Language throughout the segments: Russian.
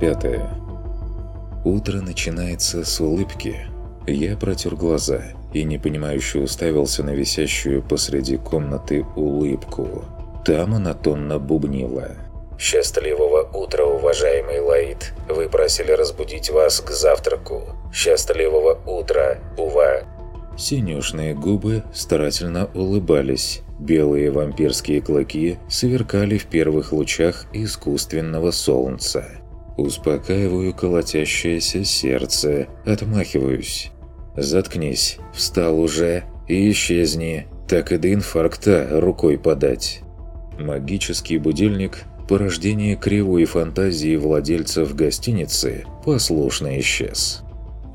пятая. Утро начинается с улыбки. Я протер глаза и непонимающе уставился на висящую посреди комнаты улыбку. Там она тонно бубнила. «Счастливого утра, уважаемый Лаид! Вы просили разбудить вас к завтраку. Счастливого утра, Ува!» Синюшные губы старательно улыбались. Белые вампирские клыки сверкали в первых лучах искусственного солнца. Успокаиваю колотящееся сердце, отмахиваюсь. «Заткнись, встал уже и исчезни, так и до инфаркта рукой подать». Магический будильник – порождение кривой фантазии владельцев гостиницы – послушно исчез.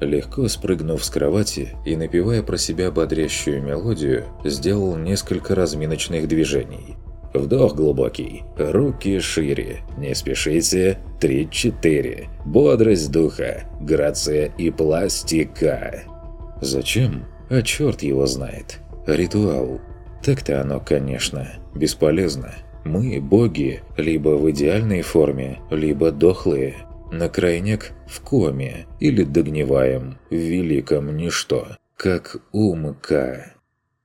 Легко спрыгнув с кровати и напевая про себя бодрящую мелодию, сделал несколько разминочных движений. Вдох глубокий, руки шире, не спешите, три-четыре, бодрость духа, грация и пластика. Зачем? А черт его знает. Ритуал. Так-то оно, конечно, бесполезно. Мы, боги, либо в идеальной форме, либо дохлые – на крайняк в коме или догниваем в великом ничто, как умка.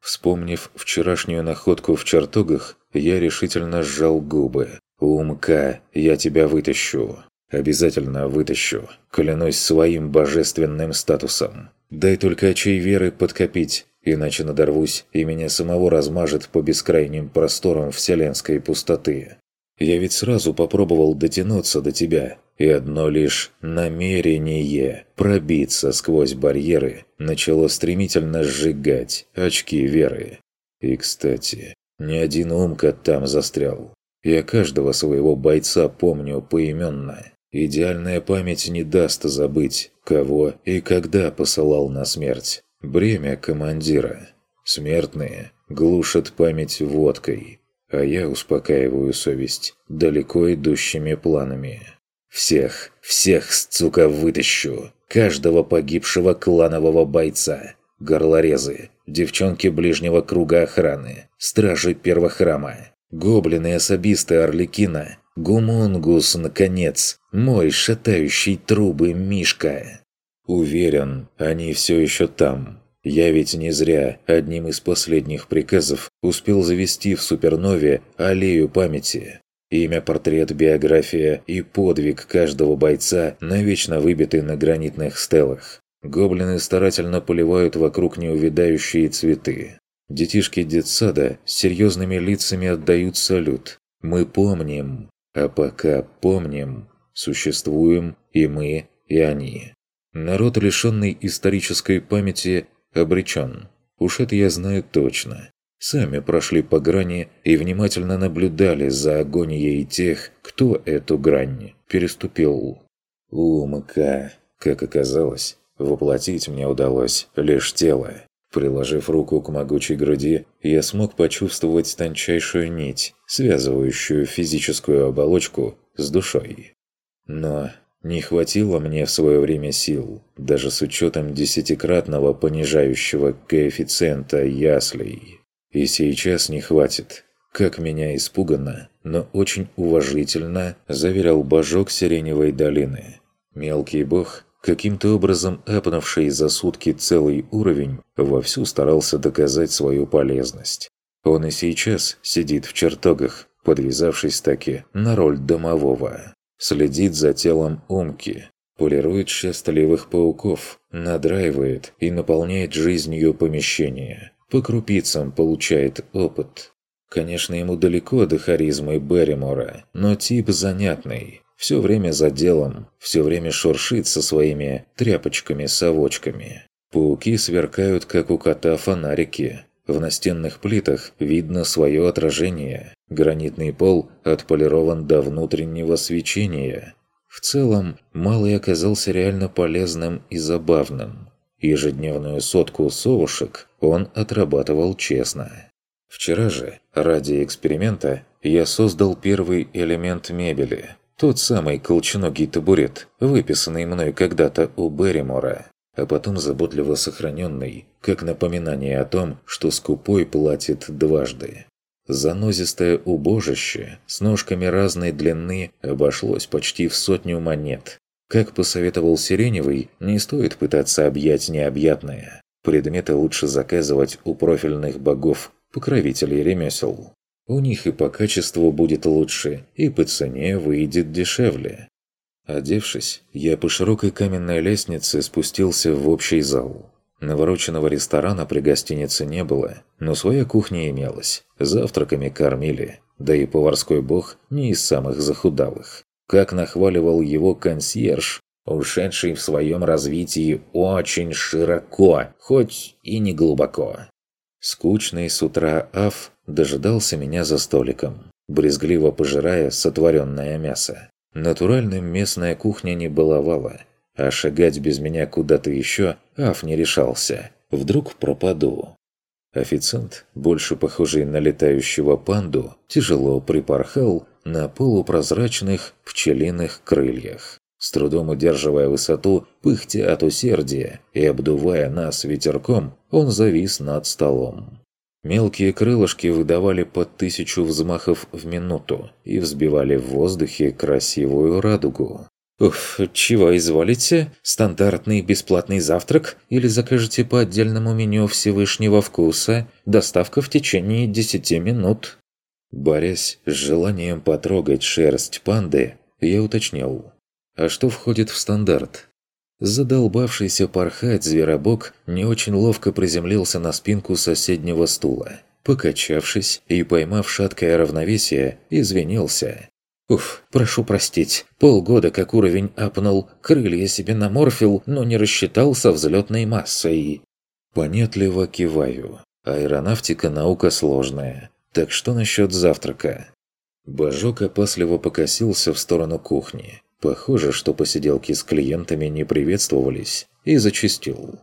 Вспомнив вчерашнюю находку в чертогах, я решительно сжал губы. «Умка, я тебя вытащу. Обязательно вытащу. Клянусь своим божественным статусом. Дай только очей веры подкопить, иначе надорвусь, и меня самого размажет по бескрайним просторам вселенской пустоты. Я ведь сразу попробовал дотянуться до тебя, и одно лишь намерение пробиться сквозь барьеры начало стремительно сжигать очки веры. И, кстати, ни один умка там застрял. Я каждого своего бойца помню поименно. Идеальная память не даст забыть, кого и когда посылал на смерть. Бремя командира. Смертные глушат память водкой, а я успокаиваю совесть далеко идущими планами. Всех, всех, сука, вытащу. Каждого погибшего кланового бойца. Горлорезы, девчонки ближнего круга охраны, стражи первохрама, гоблины-особисты Орликина, гумунгус, наконец, мой шатающий трубы Мишка. Уверен, они все еще там. Я ведь не зря одним из последних приказов успел завести в Супернове аллею памяти. Имя, портрет, биография и подвиг каждого бойца навечно выбиты на гранитных стелах. Гоблины старательно поливают вокруг неувядающие цветы. Детишки детсада с серьезными лицами отдают салют. Мы помним, а пока помним, существуем и мы, и они. Народ, лишенный исторической памяти, обречен. Уж это я знаю точно сами прошли по грани и внимательно наблюдали за агонией тех, кто эту грань переступил. Умка. Как оказалось, воплотить мне удалось лишь тело. Приложив руку к могучей груди, я смог почувствовать тончайшую нить, связывающую физическую оболочку с душой. Но не хватило мне в свое время сил, даже с учетом десятикратного понижающего коэффициента яслей. И сейчас не хватит. Как меня испуганно, но очень уважительно заверял божок Сиреневой долины. Мелкий бог, каким-то образом апнувший за сутки целый уровень, вовсю старался доказать свою полезность. Он и сейчас сидит в чертогах, подвязавшись таки на роль домового. Следит за телом Умки, полирует счастливых пауков, надраивает и наполняет жизнью помещение по крупицам получает опыт. Конечно, ему далеко до харизмы Берримора, но тип занятный. Все время за делом, все время шуршит со своими тряпочками-совочками. Пауки сверкают, как у кота фонарики. В настенных плитах видно свое отражение. Гранитный пол отполирован до внутреннего свечения. В целом, Малый оказался реально полезным и забавным. Ежедневную сотку совушек он отрабатывал честно. Вчера же, ради эксперимента, я создал первый элемент мебели. Тот самый колченогий табурет, выписанный мной когда-то у Берримора, а потом заботливо сохраненный, как напоминание о том, что скупой платит дважды. Занозистое убожище с ножками разной длины обошлось почти в сотню монет. Как посоветовал Сиреневый, не стоит пытаться объять необъятное. Предметы лучше заказывать у профильных богов, покровителей ремесел. У них и по качеству будет лучше, и по цене выйдет дешевле. Одевшись, я по широкой каменной лестнице спустился в общий зал. Навороченного ресторана при гостинице не было, но своя кухня имелась. Завтраками кормили, да и поварской бог не из самых захудалых. Как нахваливал его консьерж, ушедший в своем развитии очень широко, хоть и не глубоко. Скучный с утра Аф дожидался меня за столиком, брезгливо пожирая сотворенное мясо. Натуральным местная кухня не баловала, а шагать без меня куда-то еще Аф не решался. Вдруг пропаду. Официант, больше похожий на летающего панду, тяжело припорхал на полупрозрачных пчелиных крыльях с трудом удерживая высоту, пыхтя от усердия и обдувая нас ветерком, он завис над столом. Мелкие крылышки выдавали по тысячу взмахов в минуту и взбивали в воздухе красивую радугу. «Уф, чего изволите? Стандартный бесплатный завтрак? Или закажете по отдельному меню Всевышнего вкуса? Доставка в течение десяти минут». Борясь с желанием потрогать шерсть панды, я уточнил. А что входит в стандарт? Задолбавшийся порхать зверобок не очень ловко приземлился на спинку соседнего стула. Покачавшись и поймав шаткое равновесие, извинился. «Уф, прошу простить. Полгода как уровень апнул, крылья себе наморфил, но не рассчитал со взлетной массой». Понятливо киваю. Аэронавтика наука сложная. Так что насчет завтрака? Божок опасливо покосился в сторону кухни. Похоже, что посиделки с клиентами не приветствовались, и зачастил.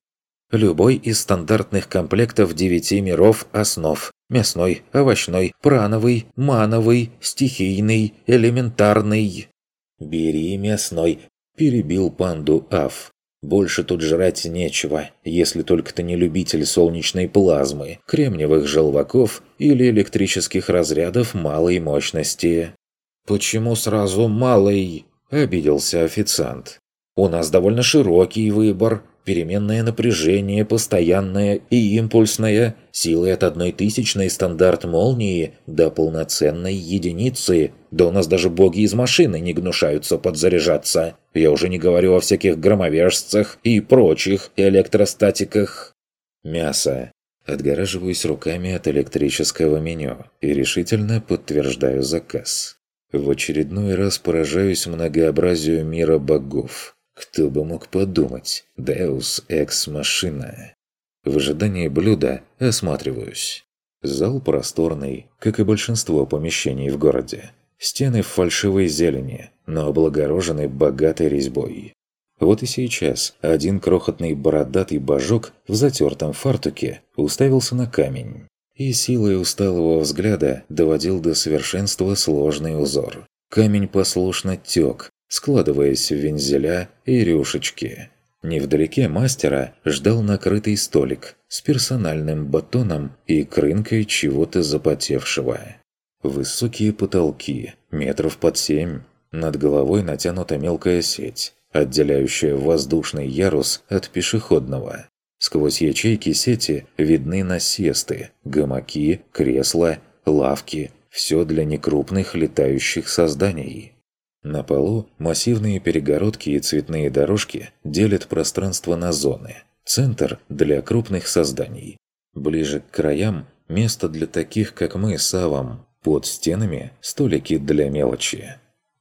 Любой из стандартных комплектов девяти миров основ – мясной, овощной, прановый, мановый, стихийный, элементарный. «Бери мясной», – перебил панду Аф. «Больше тут жрать нечего, если только ты не любитель солнечной плазмы, кремниевых желваков или электрических разрядов малой мощности». «Почему сразу малый?» – обиделся официант. «У нас довольно широкий выбор. Переменное напряжение, постоянное и импульсное, силы от одной тысячной стандарт молнии до полноценной единицы. Да у нас даже боги из машины не гнушаются подзаряжаться. Я уже не говорю о всяких громовержцах и прочих электростатиках». Мясо. Отгораживаюсь руками от электрического меню и решительно подтверждаю заказ. В очередной раз поражаюсь многообразию мира богов. Кто бы мог подумать? Deus Ex Machina. В ожидании блюда осматриваюсь. Зал просторный, как и большинство помещений в городе. Стены в фальшивой зелени, но облагорожены богатой резьбой. Вот и сейчас один крохотный бородатый божок в затертом фартуке уставился на камень и силой усталого взгляда доводил до совершенства сложный узор. Камень послушно тек, складываясь в вензеля и рюшечки. Невдалеке мастера ждал накрытый столик с персональным батоном и крынкой чего-то запотевшего. Высокие потолки, метров под семь. Над головой натянута мелкая сеть, отделяющая воздушный ярус от пешеходного. Сквозь ячейки сети видны насесты, гамаки, кресла, лавки. Все для некрупных летающих созданий. На полу массивные перегородки и цветные дорожки делят пространство на зоны. Центр – для крупных созданий. Ближе к краям – место для таких, как мы с Авом. Под стенами – столики для мелочи.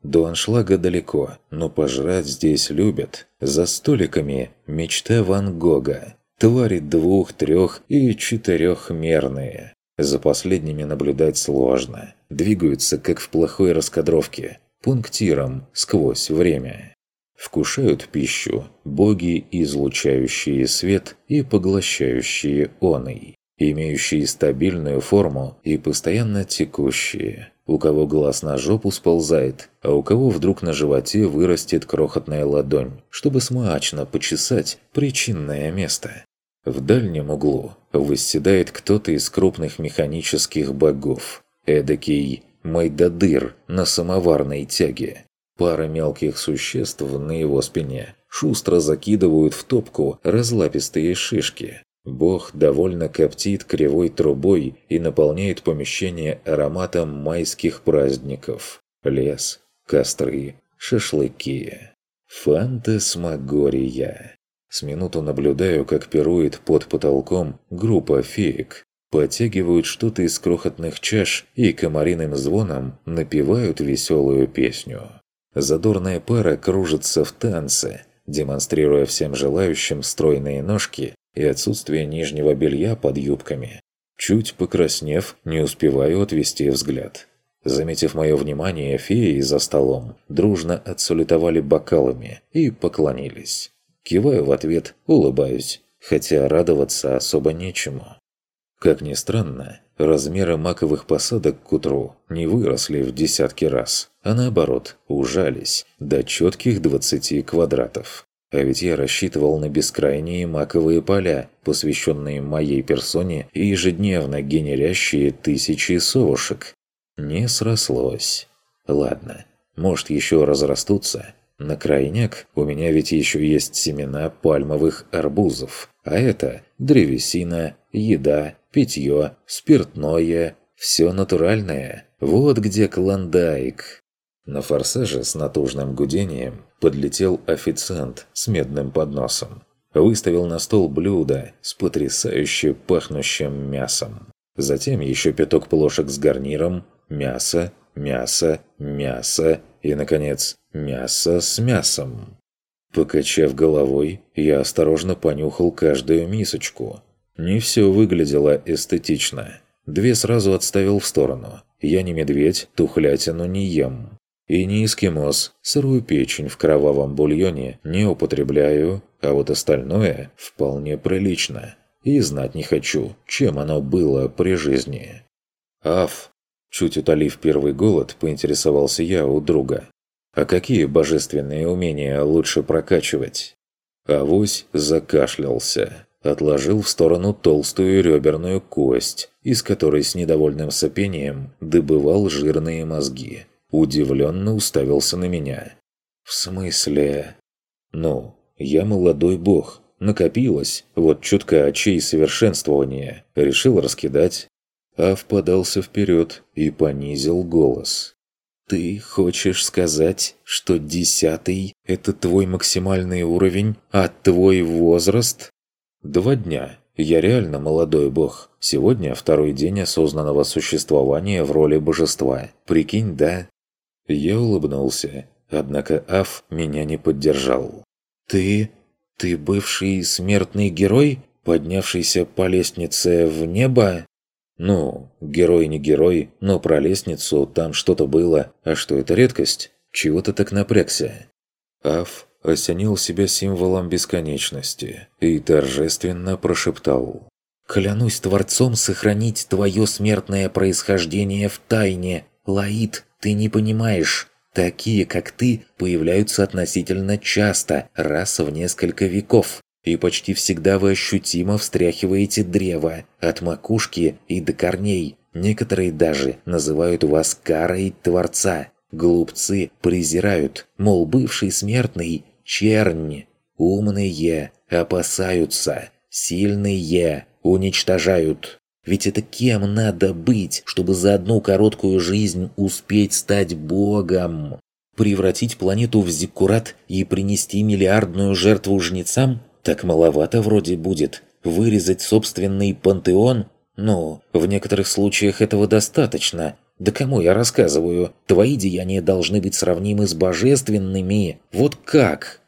До аншлага далеко, но пожрать здесь любят. За столиками – мечта Ван Гога. Твари двух-, трех- и четырехмерные. За последними наблюдать сложно. Двигаются, как в плохой раскадровке, пунктиром сквозь время. Вкушают пищу боги, излучающие свет и поглощающие оный, имеющие стабильную форму и постоянно текущие. У кого глаз на жопу сползает, а у кого вдруг на животе вырастет крохотная ладонь, чтобы смачно почесать причинное место. В дальнем углу восседает кто-то из крупных механических богов. Эдакий майдадыр на самоварной тяге. Пара мелких существ на его спине шустро закидывают в топку разлапистые шишки. Бог довольно коптит кривой трубой и наполняет помещение ароматом майских праздников. Лес, костры, шашлыки. Фантасмагория. С минуту наблюдаю, как пирует под потолком группа феек. Подтягивают что-то из крохотных чаш и комариным звоном напевают веселую песню. Задорная пара кружится в танце, демонстрируя всем желающим стройные ножки и отсутствие нижнего белья под юбками. Чуть покраснев, не успеваю отвести взгляд. Заметив мое внимание, феи за столом дружно отсулетовали бокалами и поклонились. Киваю в ответ, улыбаюсь, хотя радоваться особо нечему. Как ни странно, размеры маковых посадок к утру не выросли в десятки раз, а наоборот, ужались до четких 20 квадратов. А ведь я рассчитывал на бескрайние маковые поля, посвященные моей персоне и ежедневно генерящие тысячи совушек. Не срослось. Ладно, может еще разрастутся. На крайняк у меня ведь еще есть семена пальмовых арбузов. А это древесина, еда, питье, спиртное. Все натуральное. Вот где клондайк. На форсаже с натужным гудением подлетел официант с медным подносом. Выставил на стол блюдо с потрясающе пахнущим мясом. Затем еще пяток плошек с гарниром, мясо, мясо, мясо и, наконец, мясо с мясом. Покачав головой, я осторожно понюхал каждую мисочку. Не все выглядело эстетично. Две сразу отставил в сторону. Я не медведь, тухлятину не ем. И не эскимос, сырую печень в кровавом бульоне не употребляю, а вот остальное вполне прилично. И знать не хочу, чем оно было при жизни. Аф, Чуть утолив первый голод, поинтересовался я у друга. А какие божественные умения лучше прокачивать? Авось закашлялся, отложил в сторону толстую реберную кость, из которой с недовольным сопением добывал жирные мозги. Удивленно уставился на меня. «В смысле?» «Ну, я молодой бог, накопилось, вот чутка очей совершенствования, решил раскидать, Ав подался вперед и понизил голос. «Ты хочешь сказать, что десятый – это твой максимальный уровень, а твой возраст?» «Два дня. Я реально молодой бог. Сегодня второй день осознанного существования в роли божества. Прикинь, да?» Я улыбнулся, однако Аф меня не поддержал. «Ты... ты бывший смертный герой, поднявшийся по лестнице в небо?» Ну, герой не герой, но про лестницу там что-то было. А что это редкость? Чего ты так напрягся? Аф осенил себя символом бесконечности и торжественно прошептал. «Клянусь Творцом сохранить твое смертное происхождение в тайне. Лаид, ты не понимаешь. Такие, как ты, появляются относительно часто, раз в несколько веков и почти всегда вы ощутимо встряхиваете древо, от макушки и до корней. Некоторые даже называют вас карой Творца. Глупцы презирают, мол, бывший смертный – чернь. Умные опасаются, сильные уничтожают. Ведь это кем надо быть, чтобы за одну короткую жизнь успеть стать богом? Превратить планету в зиккурат и принести миллиардную жертву жнецам? Так маловато вроде будет. Вырезать собственный пантеон? Ну, в некоторых случаях этого достаточно. Да кому я рассказываю? Твои деяния должны быть сравнимы с божественными. Вот как?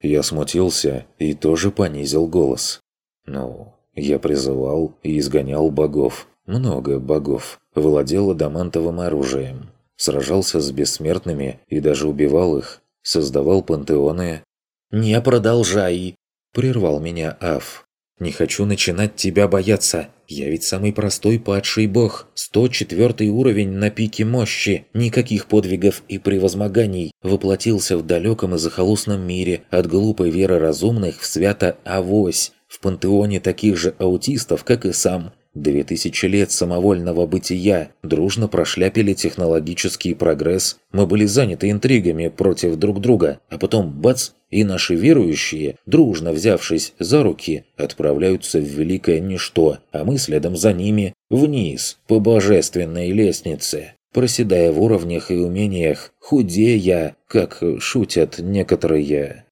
Я смутился и тоже понизил голос. Ну, я призывал и изгонял богов. Много богов. Владел адамантовым оружием. Сражался с бессмертными и даже убивал их. Создавал пантеоны. «Не продолжай!» Прервал меня Аф. «Не хочу начинать тебя бояться. Я ведь самый простой падший бог. 104 уровень на пике мощи. Никаких подвигов и превозмоганий. Воплотился в далеком и захолустном мире от глупой веры разумных в свято-авось. В пантеоне таких же аутистов, как и сам. Две тысячи лет самовольного бытия дружно прошляпили технологический прогресс, мы были заняты интригами против друг друга, а потом бац, и наши верующие, дружно взявшись за руки, отправляются в великое ничто, а мы следом за ними вниз, по божественной лестнице, проседая в уровнях и умениях, худея, как шутят некоторые.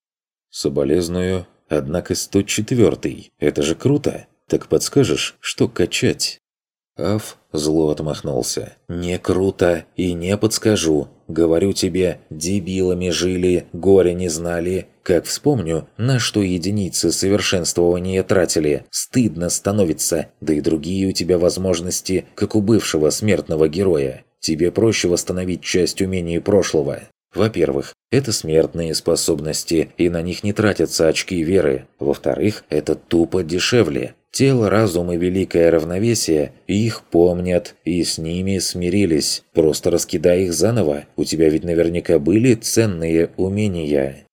Соболезную, однако 104-й, это же круто! Так подскажешь, что качать?» Аф зло отмахнулся. «Не круто и не подскажу. Говорю тебе, дебилами жили, горе не знали. Как вспомню, на что единицы совершенствования тратили, стыдно становится, да и другие у тебя возможности, как у бывшего смертного героя. Тебе проще восстановить часть умений прошлого. Во-первых, это смертные способности, и на них не тратятся очки веры. Во-вторых, это тупо дешевле. Тело, разум и великое равновесие их помнят и с ними смирились. Просто раскидай их заново, у тебя ведь наверняка были ценные умения.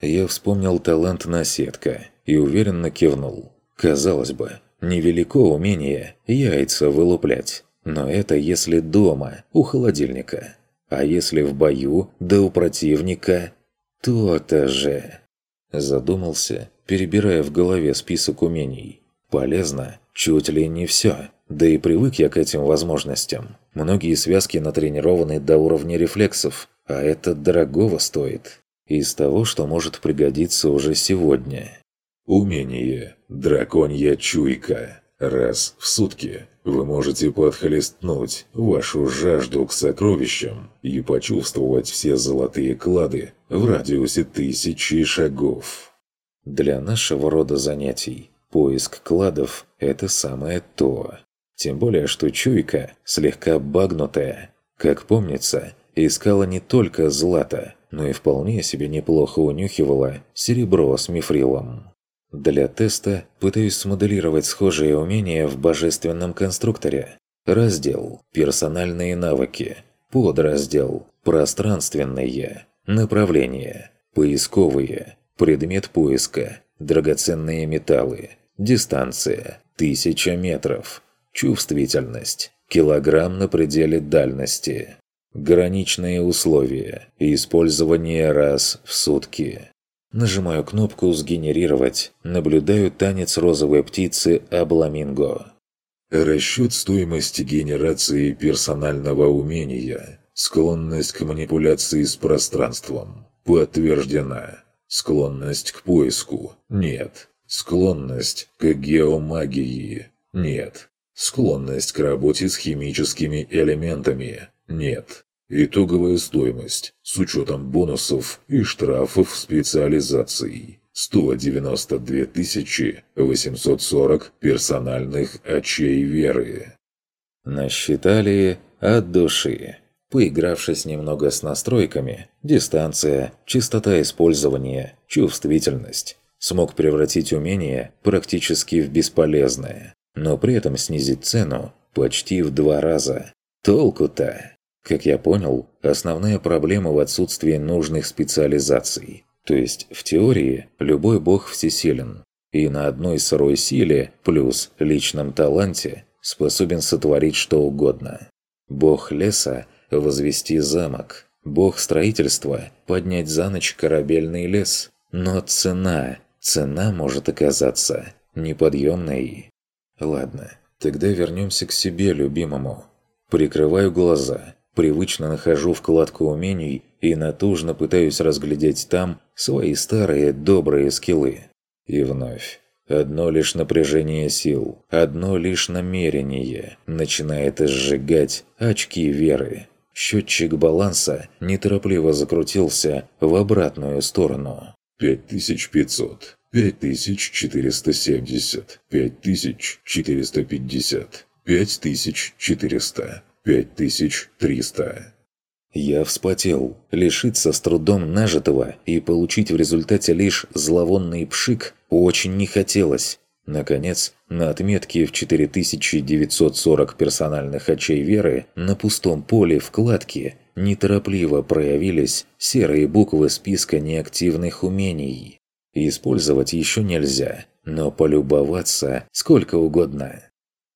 Я вспомнил талант наседка и уверенно кивнул. Казалось бы, невелико умение яйца вылуплять. Но это если дома, у холодильника. А если в бою, да у противника, то-то же. Задумался, перебирая в голове список умений. Полезно чуть ли не все. Да и привык я к этим возможностям. Многие связки натренированы до уровня рефлексов, а это дорогого стоит. Из того, что может пригодиться уже сегодня. Умение «Драконья чуйка». Раз в сутки вы можете подхлестнуть вашу жажду к сокровищам и почувствовать все золотые клады в радиусе тысячи шагов. Для нашего рода занятий Поиск кладов – это самое то. Тем более, что чуйка слегка багнутая. Как помнится, искала не только злато, но и вполне себе неплохо унюхивала серебро с мифрилом. Для теста пытаюсь смоделировать схожие умения в божественном конструкторе. Раздел «Персональные навыки». Подраздел «Пространственные». Направление. Поисковые. Предмет поиска. Драгоценные металлы. Дистанция – 1000 метров. Чувствительность – килограмм на пределе дальности. Граничные условия. Использование раз в сутки. Нажимаю кнопку «Сгенерировать». Наблюдаю танец розовой птицы Абламинго. Расчет стоимости генерации персонального умения. Склонность к манипуляции с пространством. Подтверждена. Склонность к поиску. Нет. Склонность к геомагии – нет. Склонность к работе с химическими элементами – нет. Итоговая стоимость с учетом бонусов и штрафов специализаций – 192 840 персональных очей веры. Насчитали от души. Поигравшись немного с настройками, дистанция, частота использования, чувствительность, смог превратить умение практически в бесполезное, но при этом снизить цену почти в два раза. Толку-то? Как я понял, основная проблема в отсутствии нужных специализаций. То есть, в теории, любой бог всесилен, и на одной сырой силе плюс личном таланте способен сотворить что угодно. Бог леса – возвести замок, бог строительства – поднять за ночь корабельный лес. Но цена Цена может оказаться неподъемной. Ладно, тогда вернемся к себе, любимому. Прикрываю глаза, привычно нахожу вкладку умений и натужно пытаюсь разглядеть там свои старые добрые скиллы. И вновь. Одно лишь напряжение сил, одно лишь намерение начинает сжигать очки веры. Счетчик баланса неторопливо закрутился в обратную сторону. 5500. 5470, 5450, 5400, 5300. Я вспотел. Лишиться с трудом нажитого и получить в результате лишь зловонный пшик очень не хотелось. Наконец, на отметке в 4940 персональных очей веры на пустом поле вкладки неторопливо проявились серые буквы списка неактивных умений. Использовать еще нельзя, но полюбоваться сколько угодно.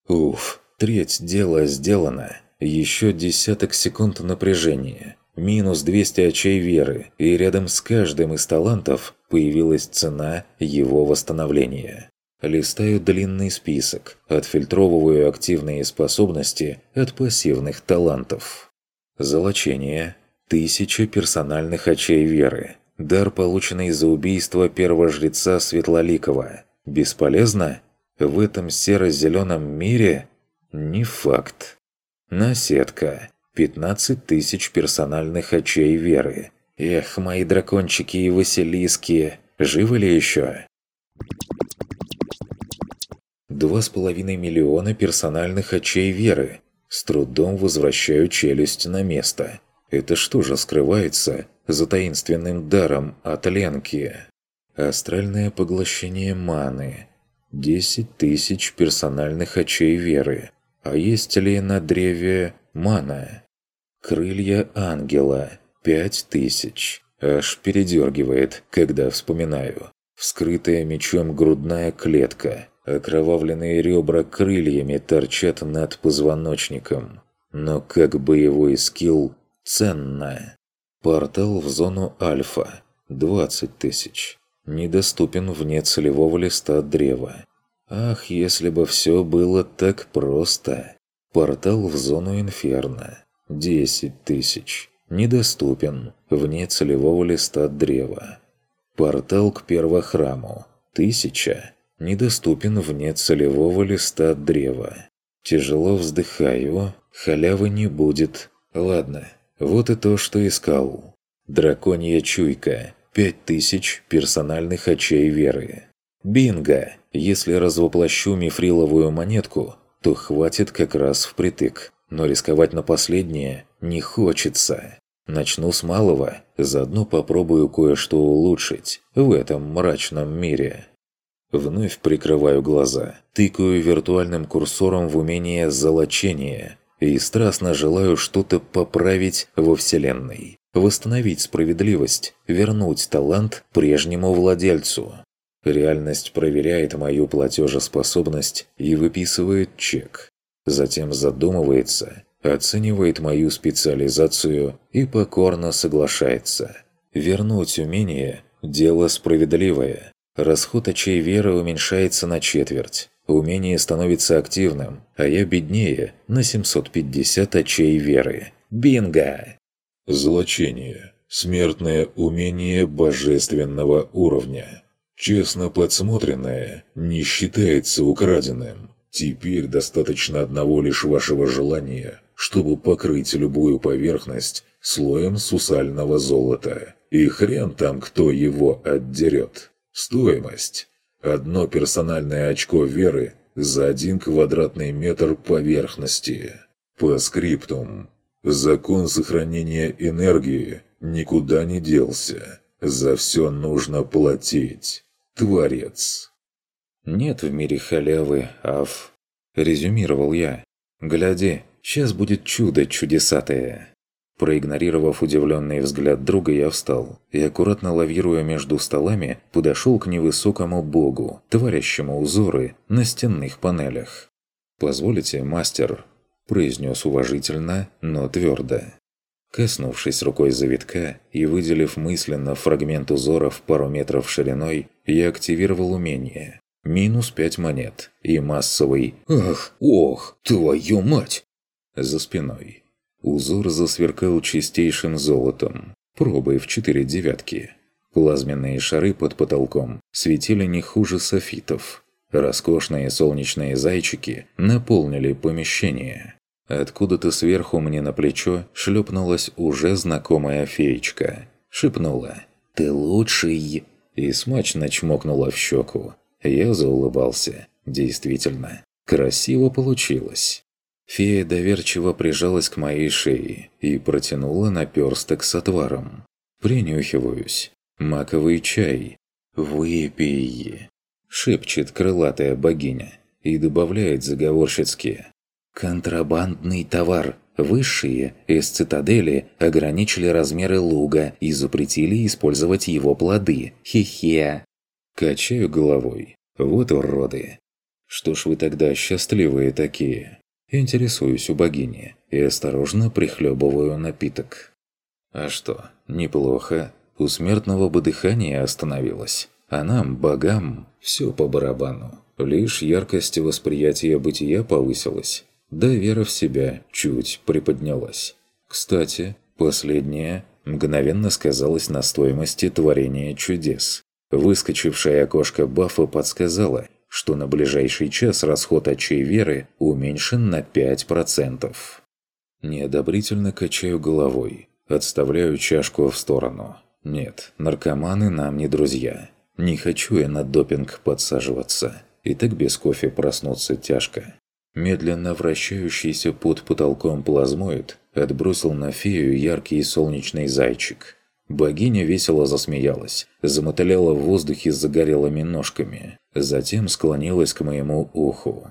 Уф, треть дела сделана. Еще десяток секунд напряжения. Минус 200 очей веры, и рядом с каждым из талантов появилась цена его восстановления. Листаю длинный список, отфильтровываю активные способности от пассивных талантов. Золочение. Тысяча персональных очей веры. Дар, полученный за убийство первого жреца Светлоликова. Бесполезно? В этом серо-зеленом мире? Не факт. Наседка. 15 тысяч персональных очей веры. Эх, мои дракончики и василиски, живы ли еще? Два с половиной миллиона персональных очей веры. С трудом возвращаю челюсть на место. Это что же скрывается за таинственным даром от Ленки? Астральное поглощение маны. 10 тысяч персональных очей веры. А есть ли на древе мана? Крылья ангела. Пять тысяч. Аж передергивает, когда вспоминаю. Вскрытая мечом грудная клетка. Окровавленные ребра крыльями торчат над позвоночником. Но как боевой скилл ценно. Портал в зону Альфа. 20 тысяч. Недоступен вне целевого листа древа. Ах, если бы все было так просто. Портал в зону Инферно. 10 тысяч. Недоступен. Вне целевого листа древа. Портал к первохраму. Тысяча. Недоступен вне целевого листа древа. Тяжело вздыхаю. Халявы не будет. Ладно, вот и то, что искал. Драконья чуйка. 5000 персональных очей веры. Бинго! Если развоплощу мифриловую монетку, то хватит как раз впритык. Но рисковать на последнее не хочется. Начну с малого, заодно попробую кое-что улучшить в этом мрачном мире. Вновь прикрываю глаза, тыкаю виртуальным курсором в умение «золочение» и страстно желаю что-то поправить во Вселенной. Восстановить справедливость, вернуть талант прежнему владельцу. Реальность проверяет мою платежеспособность и выписывает чек. Затем задумывается, оценивает мою специализацию и покорно соглашается. Вернуть умение – дело справедливое. Расход очей веры уменьшается на четверть. Умение становится активным, а я беднее на 750 очей веры. Бинго! Злочение. Смертное умение божественного уровня. Честно подсмотренное не считается украденным. Теперь достаточно одного лишь вашего желания, чтобы покрыть любую поверхность слоем сусального золота. И хрен там, кто его отдерет. Стоимость. Одно персональное очко веры за один квадратный метр поверхности. По скриптум. Закон сохранения энергии никуда не делся. За все нужно платить. Творец. «Нет в мире халявы, Аф», – резюмировал я. «Гляди, сейчас будет чудо чудесатое». Проигнорировав удивленный взгляд друга, я встал и, аккуратно лавируя между столами, подошел к невысокому богу, творящему узоры на стенных панелях. «Позволите, мастер?» произнес уважительно, но твердо. Коснувшись рукой завитка и выделив мысленно фрагмент узора в пару метров шириной, я активировал умение. Минус пять монет и массовый «Ах, ох, твою мать!» за спиной. Узор засверкал чистейшим золотом, пробой в четыре девятки. Плазменные шары под потолком светили не хуже софитов. Роскошные солнечные зайчики наполнили помещение. Откуда-то сверху мне на плечо шлепнулась уже знакомая феечка. Шепнула «Ты лучший!» и смачно чмокнула в щеку. Я заулыбался. Действительно, красиво получилось. Фея доверчиво прижалась к моей шее и протянула наперсток с отваром. Принюхиваюсь. Маковый чай. «Выпей!» – шепчет крылатая богиня и добавляет заговорщицки. Контрабандный товар. Высшие из цитадели ограничили размеры луга и запретили использовать его плоды. Хе-хе. Качаю головой. Вот уроды. Что ж вы тогда счастливые такие? Интересуюсь у богини и осторожно прихлебываю напиток. А что, неплохо. У смертного бы дыхание остановилось. А нам, богам, все по барабану. Лишь яркость восприятия бытия повысилась. Да вера в себя чуть приподнялась. Кстати, последнее мгновенно сказалось на стоимости творения чудес. Выскочившее окошко бафа подсказало, что на ближайший час расход очей веры уменьшен на 5%. Неодобрительно качаю головой, отставляю чашку в сторону. Нет, наркоманы нам не друзья. Не хочу я на допинг подсаживаться. И так без кофе проснуться тяжко. Медленно вращающийся под потолком плазмоид отбросил на фею яркий солнечный зайчик. Богиня весело засмеялась, замотыляла в воздухе загорелыми ножками, затем склонилась к моему уху.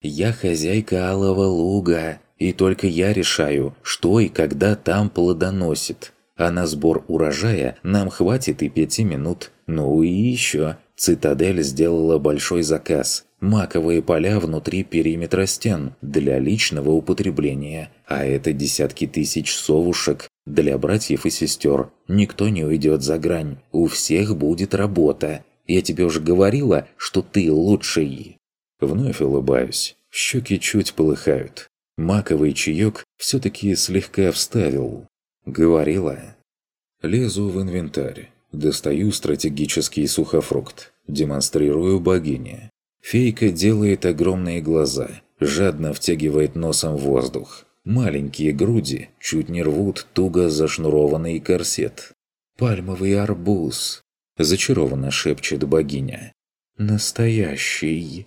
«Я хозяйка Алого Луга, и только я решаю, что и когда там плодоносит. А на сбор урожая нам хватит и пяти минут. Ну и еще. Цитадель сделала большой заказ. Маковые поля внутри периметра стен для личного употребления. А это десятки тысяч совушек для братьев и сестер никто не уйдет за грань, у всех будет работа. Я тебе уже говорила, что ты лучший. Вновь улыбаюсь, щеки чуть полыхают. Маковый чаек все-таки слегка вставил. Говорила. Лезу в инвентарь. Достаю стратегический сухофрукт. Демонстрирую богине. Фейка делает огромные глаза, жадно втягивает носом воздух. Маленькие груди чуть не рвут туго зашнурованный корсет. «Пальмовый арбуз!» – зачарованно шепчет богиня. «Настоящий!»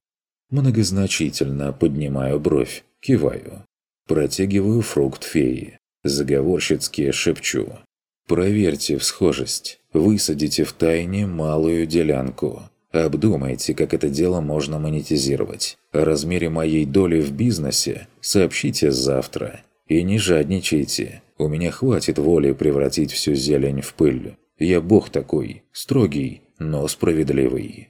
Многозначительно поднимаю бровь, киваю. Протягиваю фрукт феи. Заговорщицки шепчу. «Проверьте схожесть. Высадите в тайне малую делянку. Обдумайте, как это дело можно монетизировать. О размере моей доли в бизнесе сообщите завтра. И не жадничайте. У меня хватит воли превратить всю зелень в пыль. Я бог такой, строгий, но справедливый.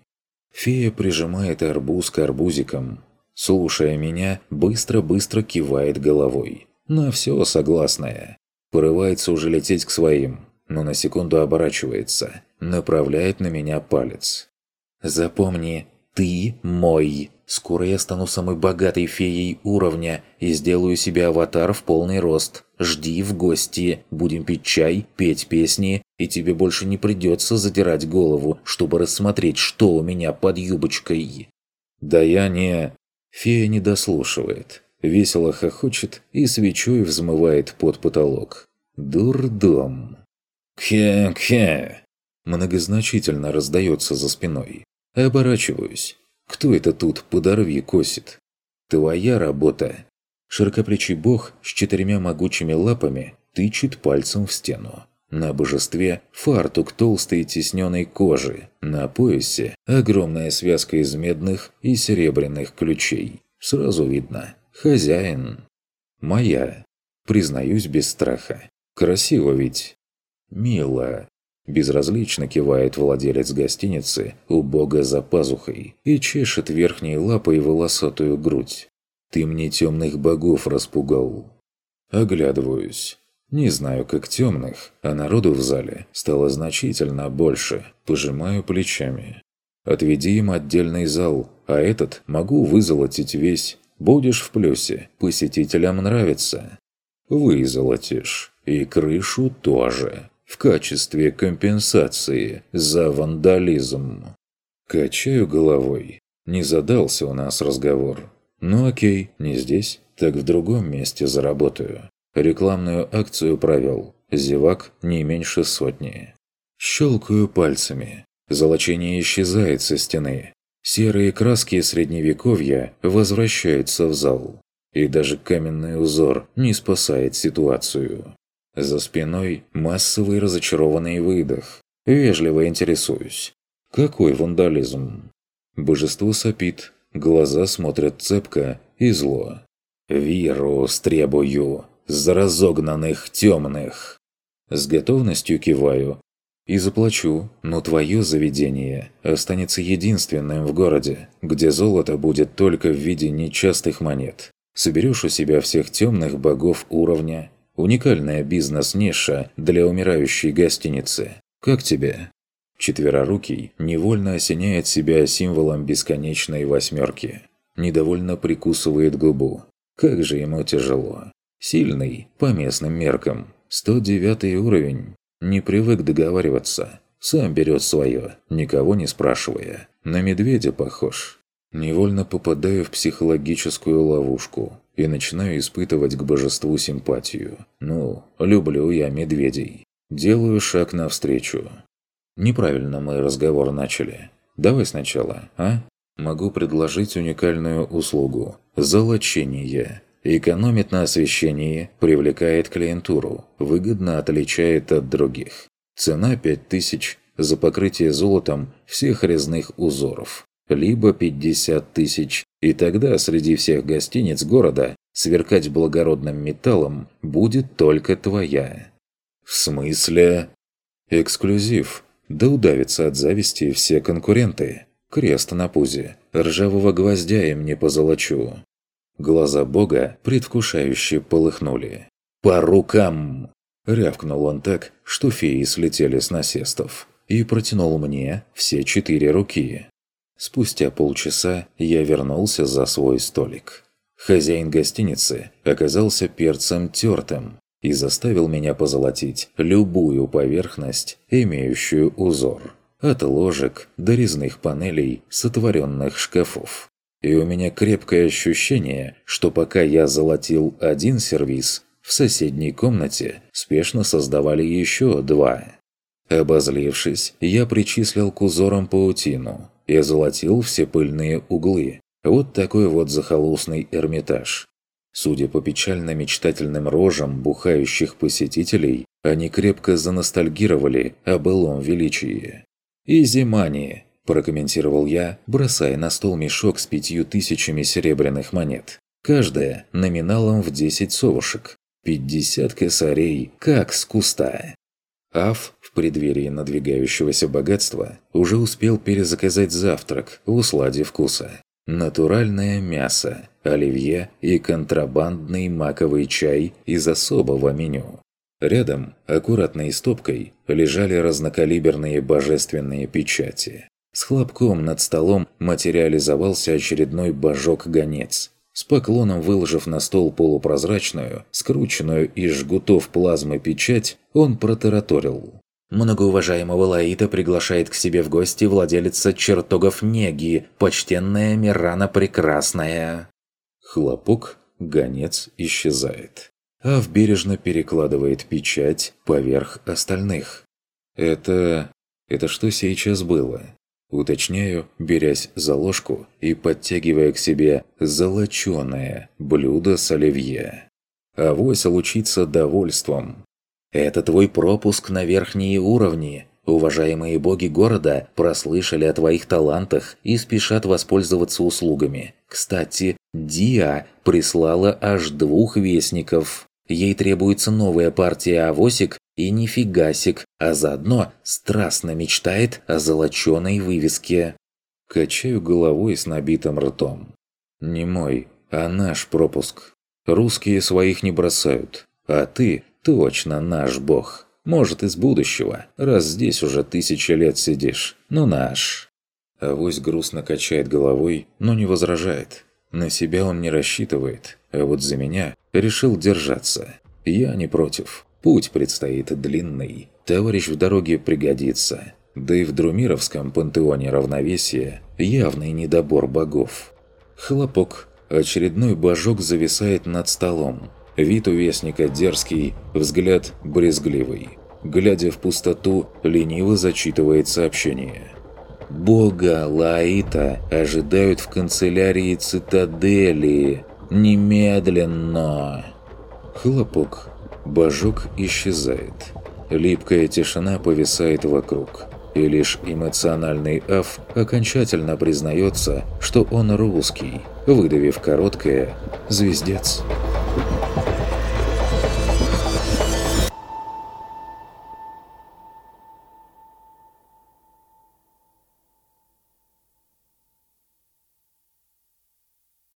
Фея прижимает арбуз к арбузикам. Слушая меня, быстро-быстро кивает головой. На все согласная. Порывается уже лететь к своим, но на секунду оборачивается. Направляет на меня палец. Запомни, ты мой. Скоро я стану самой богатой феей уровня и сделаю себе аватар в полный рост. Жди в гости, будем пить чай, петь песни, и тебе больше не придется задирать голову, чтобы рассмотреть, что у меня под юбочкой. Да я не... Фея не дослушивает. Весело хохочет и свечой взмывает под потолок. Дурдом. «Кхе-кхе!» Многозначительно раздается за спиной. Оборачиваюсь. Кто это тут подорви косит? Твоя работа. Широкоплечий бог с четырьмя могучими лапами тычет пальцем в стену. На божестве фартук толстой тесненной кожи. На поясе огромная связка из медных и серебряных ключей. Сразу видно. Хозяин. Моя. Признаюсь без страха. Красиво ведь. Мило. Безразлично кивает владелец гостиницы у бога за пазухой и чешет верхней лапой волосатую грудь. «Ты мне темных богов распугал». Оглядываюсь. Не знаю, как темных, а народу в зале стало значительно больше. Пожимаю плечами. Отведи им отдельный зал, а этот могу вызолотить весь. Будешь в плюсе, посетителям нравится. Вызолотишь. И крышу тоже в качестве компенсации за вандализм. Качаю головой. Не задался у нас разговор. Ну окей, не здесь, так в другом месте заработаю. Рекламную акцию провел. Зевак не меньше сотни. Щелкаю пальцами. Золочение исчезает со стены. Серые краски средневековья возвращаются в зал. И даже каменный узор не спасает ситуацию. За спиной массовый разочарованный выдох. Вежливо интересуюсь. Какой вандализм? Божество сопит, глаза смотрят цепко и зло. «Вирус требую! За разогнанных темных!» С готовностью киваю. И заплачу, но твое заведение останется единственным в городе, где золото будет только в виде нечастых монет. Соберешь у себя всех темных богов уровня. Уникальная бизнес-ниша для умирающей гостиницы. Как тебе? Четверорукий невольно осеняет себя символом бесконечной восьмерки. Недовольно прикусывает губу. Как же ему тяжело. Сильный, по местным меркам. 109 уровень. Не привык договариваться. Сам берет свое, никого не спрашивая. На медведя похож. Невольно попадаю в психологическую ловушку и начинаю испытывать к божеству симпатию. Ну, люблю я медведей. Делаю шаг навстречу. Неправильно мы разговор начали. Давай сначала, а? Могу предложить уникальную услугу. Золочение. Экономит на освещении, привлекает клиентуру, выгодно отличает от других. Цена 5000 за покрытие золотом всех резных узоров. Либо 50 тысяч, и тогда среди всех гостиниц города сверкать благородным металлом будет только твоя. В смысле? Эксклюзив. Да удавятся от зависти все конкуренты. Крест на пузе. Ржавого гвоздя им не позолочу. Глаза бога предвкушающе полыхнули. «По рукам!» Рявкнул он так, что феи слетели с насестов. И протянул мне все четыре руки. Спустя полчаса я вернулся за свой столик. Хозяин гостиницы оказался перцем тертым и заставил меня позолотить любую поверхность, имеющую узор. От ложек до резных панелей сотворенных шкафов. И у меня крепкое ощущение, что пока я золотил один сервиз, в соседней комнате спешно создавали еще два. Обозлившись, я причислил к узорам паутину и золотил все пыльные углы. Вот такой вот захолустный Эрмитаж. Судя по печально-мечтательным рожам бухающих посетителей, они крепко заностальгировали о былом величии. «Изимани!» прокомментировал я, бросая на стол мешок с пятью тысячами серебряных монет. Каждая номиналом в 10 совушек. 50 косарей, как с куста. Аф в преддверии надвигающегося богатства уже успел перезаказать завтрак в усладе вкуса. Натуральное мясо, оливье и контрабандный маковый чай из особого меню. Рядом, аккуратной стопкой, лежали разнокалиберные божественные печати. С хлопком над столом материализовался очередной божок-гонец. С поклоном выложив на стол полупрозрачную, скрученную из жгутов плазмы печать, он протараторил. Многоуважаемого Лаита приглашает к себе в гости владелица чертогов Неги, почтенная Мирана Прекрасная. Хлопок, гонец исчезает. Ав бережно перекладывает печать поверх остальных. Это... это что сейчас было? Уточняю, берясь за ложку и подтягивая к себе золоченое блюдо с оливье. Авось лучится довольством. «Это твой пропуск на верхние уровни. Уважаемые боги города прослышали о твоих талантах и спешат воспользоваться услугами. Кстати, Диа прислала аж двух вестников. Ей требуется новая партия авосик и нифигасик, а заодно страстно мечтает о золоченой вывеске. Качаю головой с набитым ртом. Не мой, а наш пропуск. Русские своих не бросают, а ты точно наш бог. Может, из будущего, раз здесь уже тысячи лет сидишь, но наш. Авось грустно качает головой, но не возражает. На себя он не рассчитывает, а вот за меня решил держаться. Я не против. Путь предстоит длинный. Товарищ в дороге пригодится. Да и в Друмировском пантеоне равновесия явный недобор богов. Хлопок. Очередной божок зависает над столом. Вид у вестника дерзкий, взгляд брезгливый. Глядя в пустоту, лениво зачитывает сообщение. «Бога Лаита ожидают в канцелярии цитадели. Немедленно!» Хлопок. Божок исчезает. Липкая тишина повисает вокруг. И лишь эмоциональный Аф окончательно признается, что он русский, выдавив короткое «звездец».